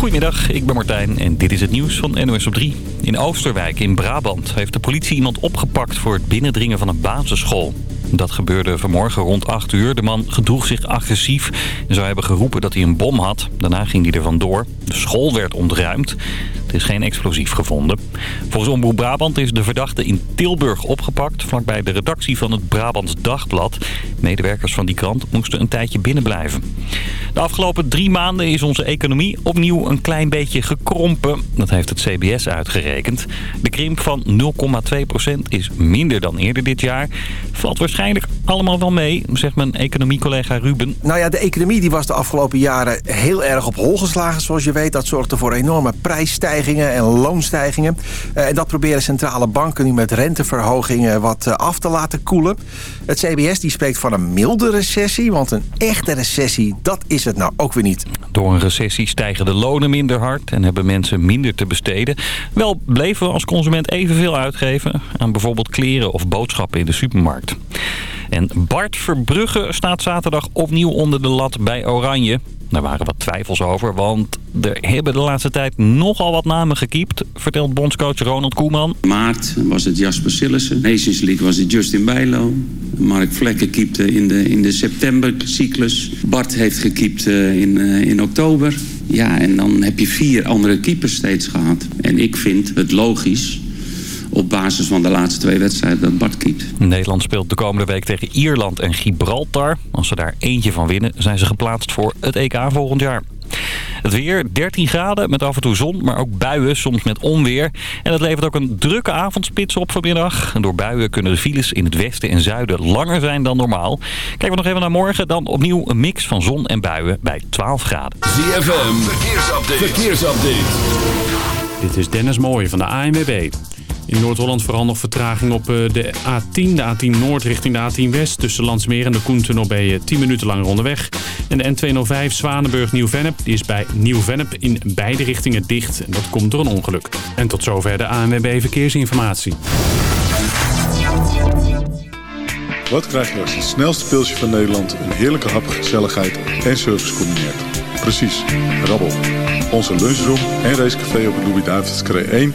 Goedemiddag, ik ben Martijn en dit is het nieuws van NOS op 3. In Oosterwijk in Brabant heeft de politie iemand opgepakt voor het binnendringen van een basisschool. Dat gebeurde vanmorgen rond 8 uur. De man gedroeg zich agressief en zou hebben geroepen dat hij een bom had. Daarna ging hij er vandoor. De school werd ontruimd. Er is geen explosief gevonden. Volgens Omroep Brabant is de verdachte in Tilburg opgepakt... vlakbij de redactie van het Brabants Dagblad. Medewerkers van die krant moesten een tijdje binnenblijven. De afgelopen drie maanden is onze economie opnieuw een klein beetje gekrompen. Dat heeft het CBS uitgerekend. De krimp van 0,2% is minder dan eerder dit jaar. Valt waarschijnlijk allemaal wel mee, zegt mijn economiecollega Ruben. Nou ja, de economie die was de afgelopen jaren heel erg op hol geslagen, zoals je weet. Dat zorgde voor enorme prijsstijgingen en loonstijgingen. Eh, en dat proberen centrale banken nu met renteverhogingen wat eh, af te laten koelen. Het CBS die spreekt van een milde recessie, want een echte recessie, dat is het nou ook weer niet. Door een recessie stijgen de lonen minder hard en hebben mensen minder te besteden. Wel bleven we als consument evenveel uitgeven aan bijvoorbeeld kleren of boodschappen in de supermarkt. En Bart Verbrugge staat zaterdag opnieuw onder de lat bij Oranje. Daar waren wat twijfels over, want er hebben de laatste tijd nogal wat namen gekiept, vertelt bondscoach Ronald Koeman. Maart was het Jasper Sillissen, Nations League was het Justin Bijlo. Mark Vlekken kiepte in de, in de septembercyclus. Bart heeft gekiept eh, in, uh, in oktober. Ja, en dan heb je vier andere keepers steeds gehad. En ik vind het logisch op basis van de laatste twee wedstrijden dat Bart kiept. Nederland speelt de komende week tegen Ierland en Gibraltar. Als ze daar eentje van winnen zijn ze geplaatst voor het EK volgend jaar. Het weer 13 graden met af en toe zon, maar ook buien, soms met onweer. En dat levert ook een drukke avondspits op vanmiddag. En door buien kunnen de files in het westen en zuiden langer zijn dan normaal. Kijken we nog even naar morgen, dan opnieuw een mix van zon en buien bij 12 graden. ZFM, verkeersupdate. verkeersupdate. Dit is Dennis Mooij van de ANWB. In Noord-Holland vooral nog vertraging op de A10, de A10 Noord richting de A10 West. Tussen Landsmeer en de Koentunnel ben je 10 minuten langer onderweg. En de N205 Zwanenburg-Nieuw-Vennep, is bij Nieuw-Vennep in beide richtingen dicht. En dat komt door een ongeluk. En tot zover de ANWB Verkeersinformatie. Wat krijg je als het snelste pilsje van Nederland een heerlijke hap, gezelligheid en service combineert? Precies, rabbel. Onze lunchroom en racecafé op de Louis-David's 1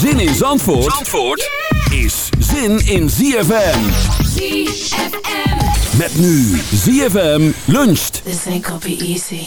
Zin in Zandvoort, Zandvoort is zin in ZFM. ZFM. Met nu ZFM luncht. This ain't gonna be easy.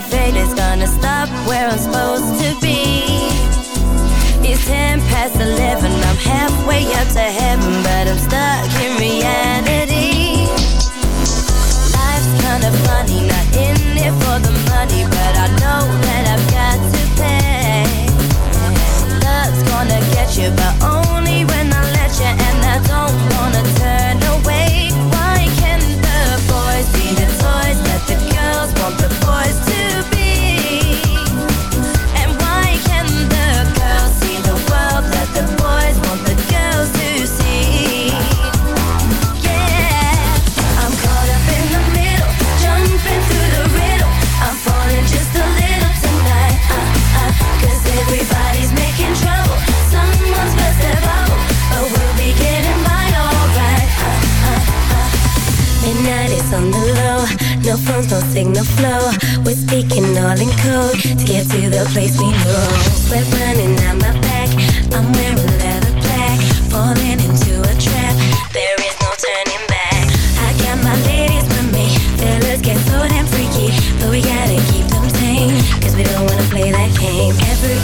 drunken is gonna stop where I'm supposed to be. It's ten past eleven, I'm halfway up to heaven, but I'm stuck in reality. Life's kinda funny, not in it for the money, but I know that I've got to pay. Love's gonna get you, but only no phones, no signal flow. We're speaking all in code to get to the place we know. Sweat running down my back, I'm wearing leather black, falling into a trap. There is no turning back. I got my ladies with me, fellas get so damn freaky, but we gotta keep them tame, cause we don't wanna play that game. Everybody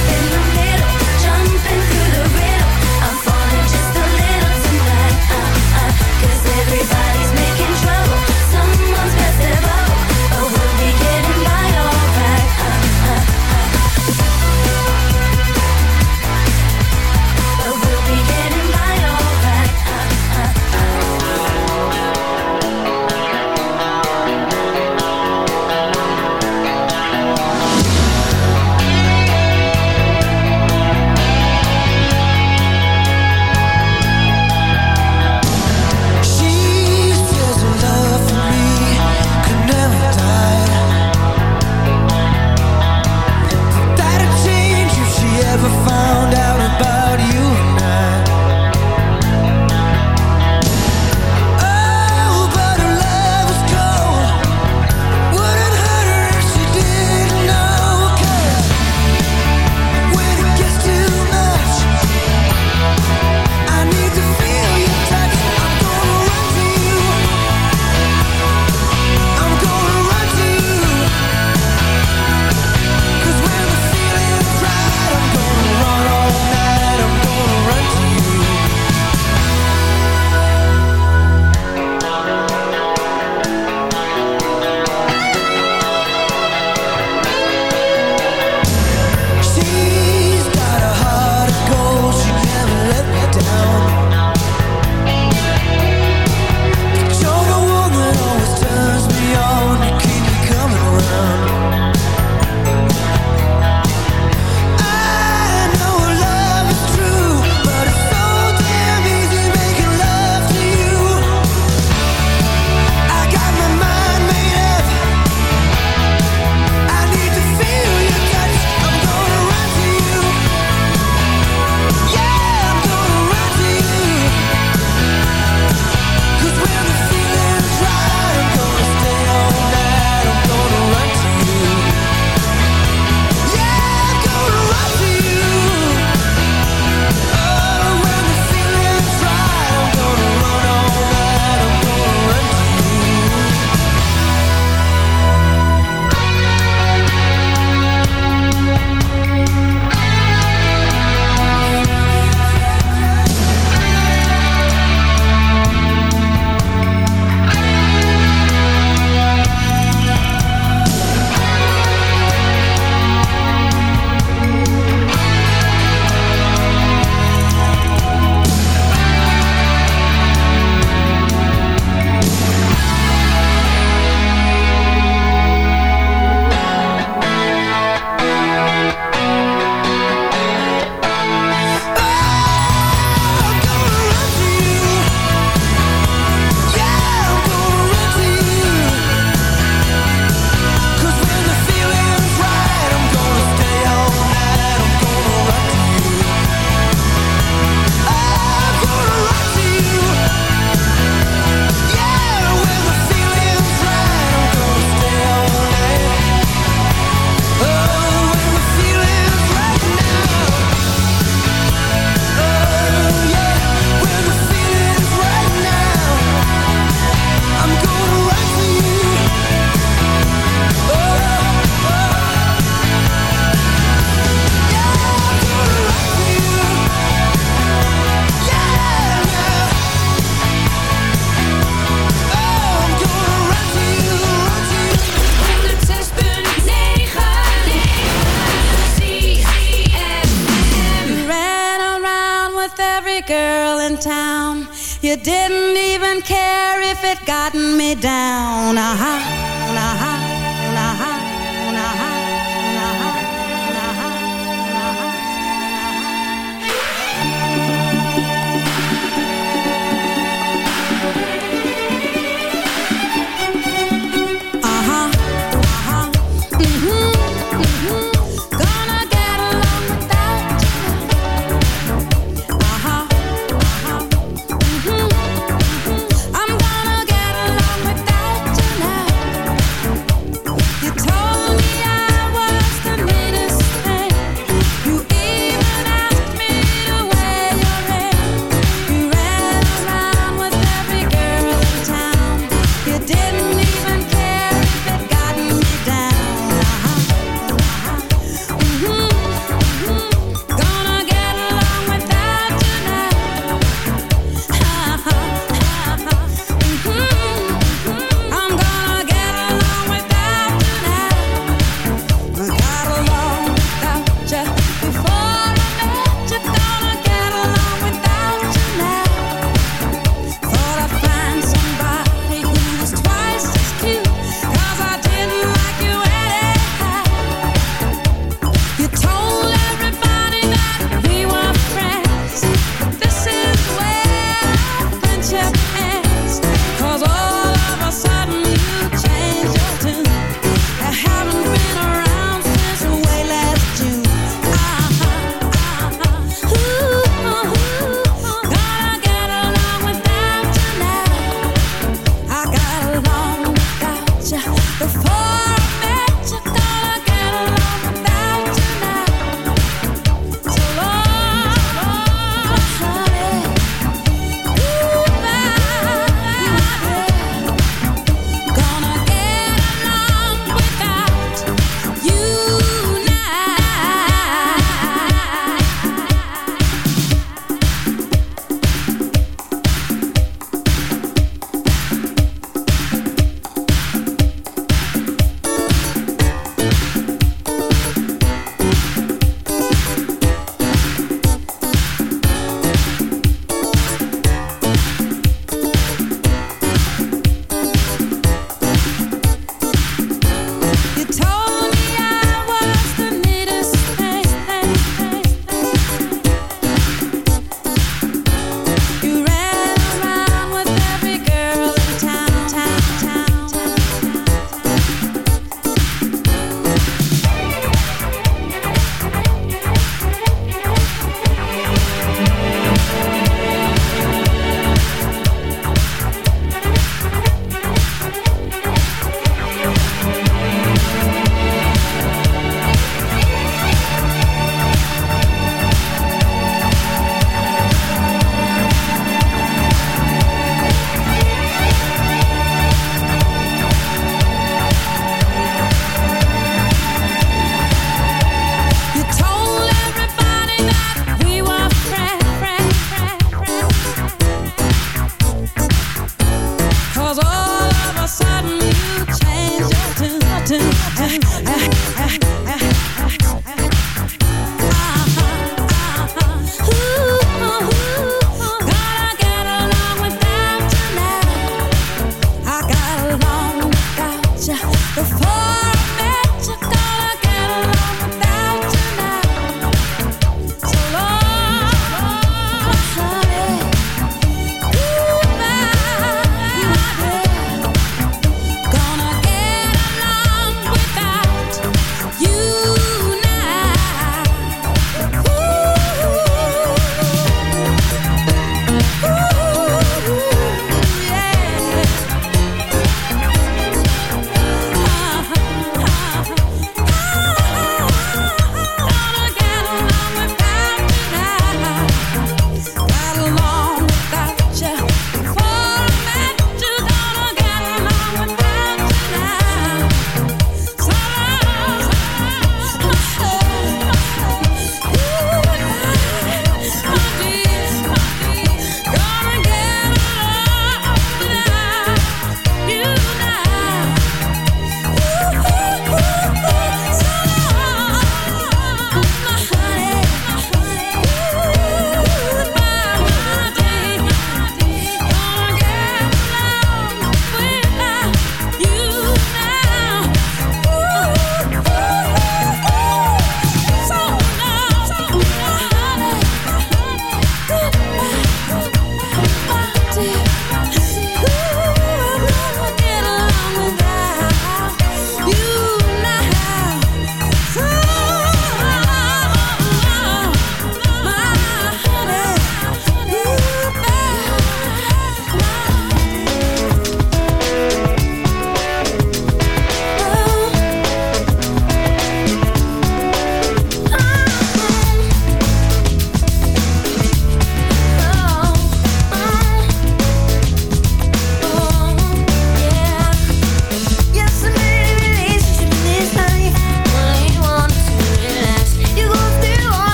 la la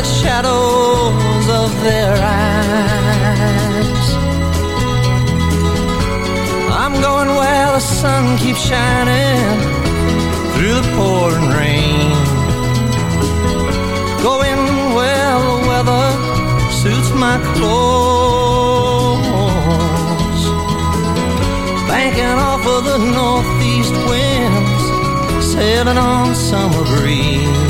the shadows of their eyes. I'm going where the sun keeps shining through the pouring rain. Going where the weather suits my clothes. Banking off of the northeast winds, sailing on summer breeze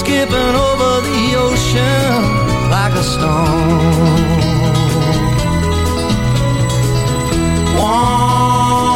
skipping over the ocean like a stone. One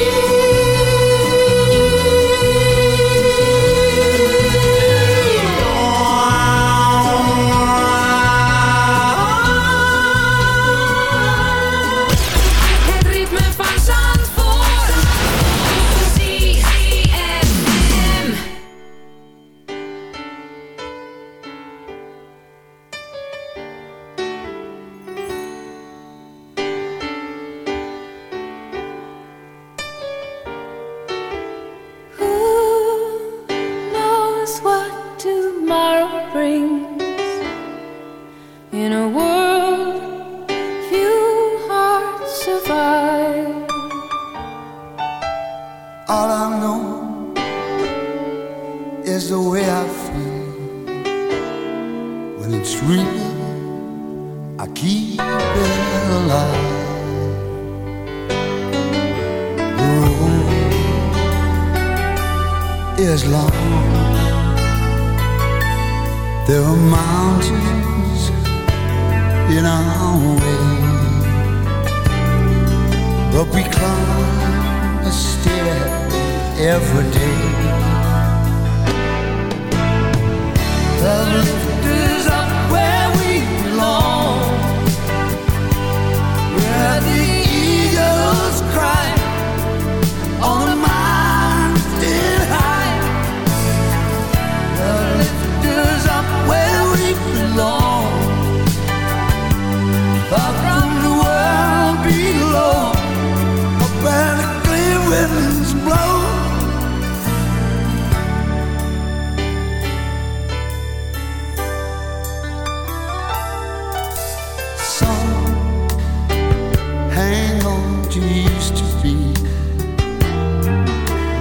left you used to be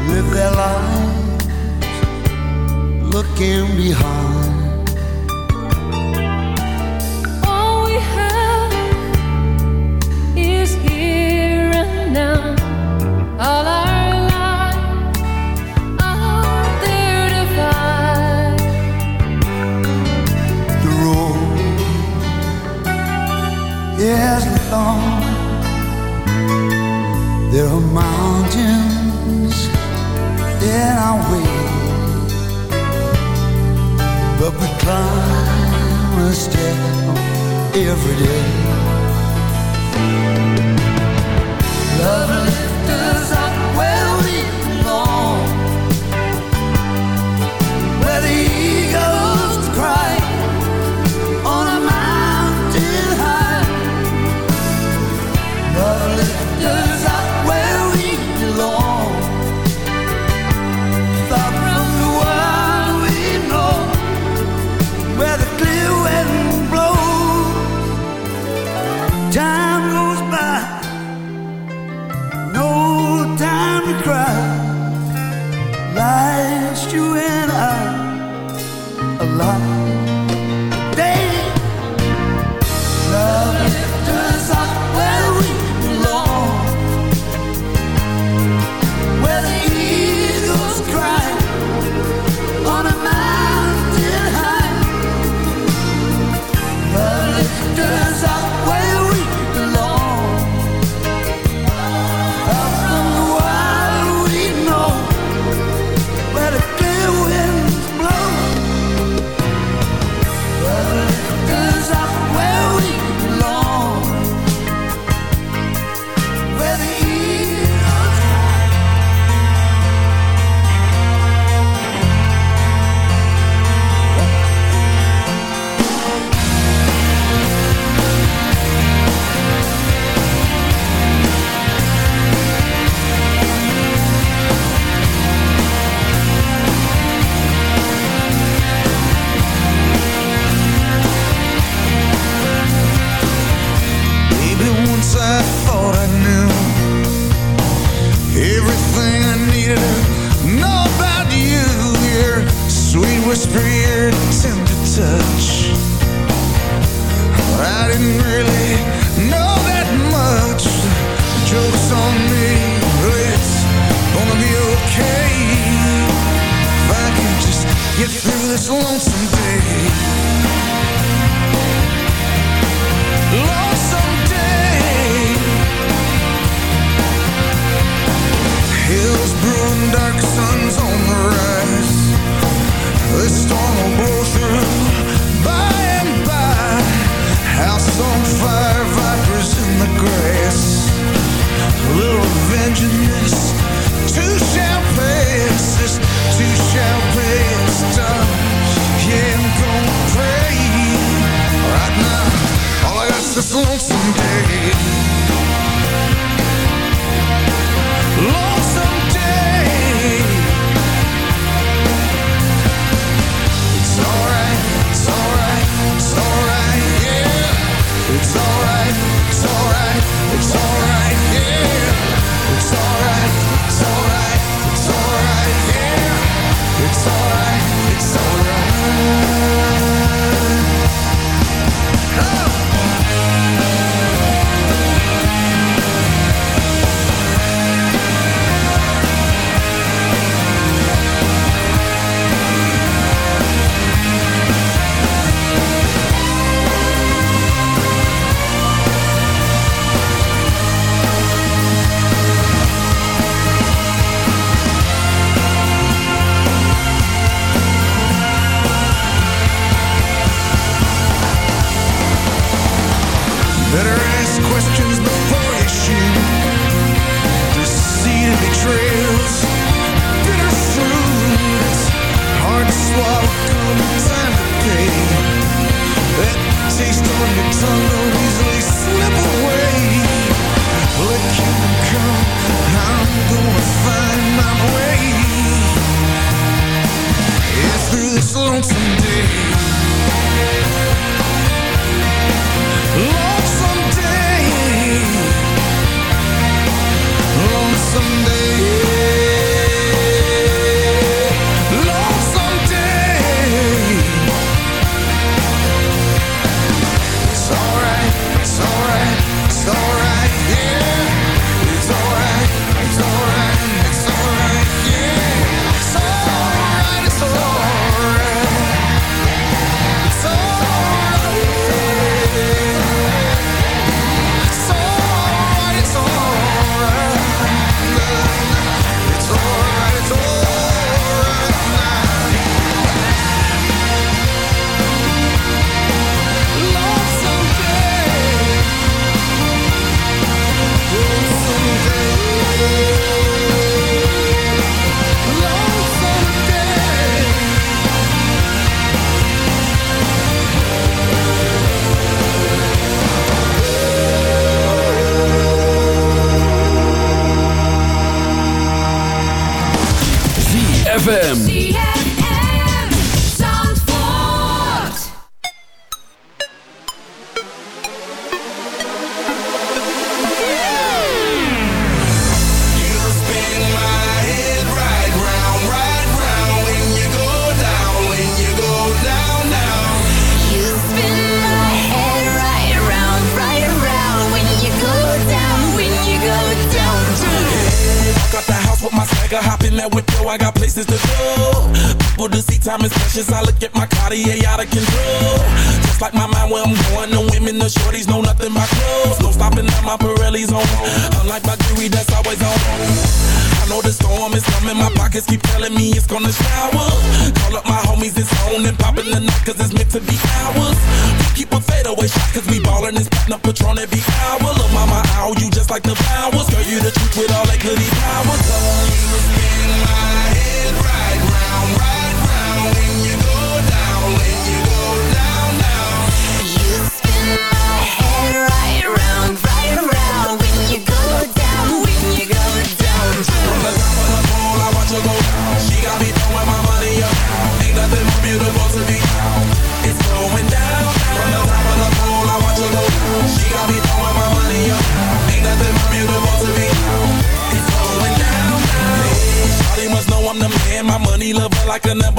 live their lives looking behind. promised it every day.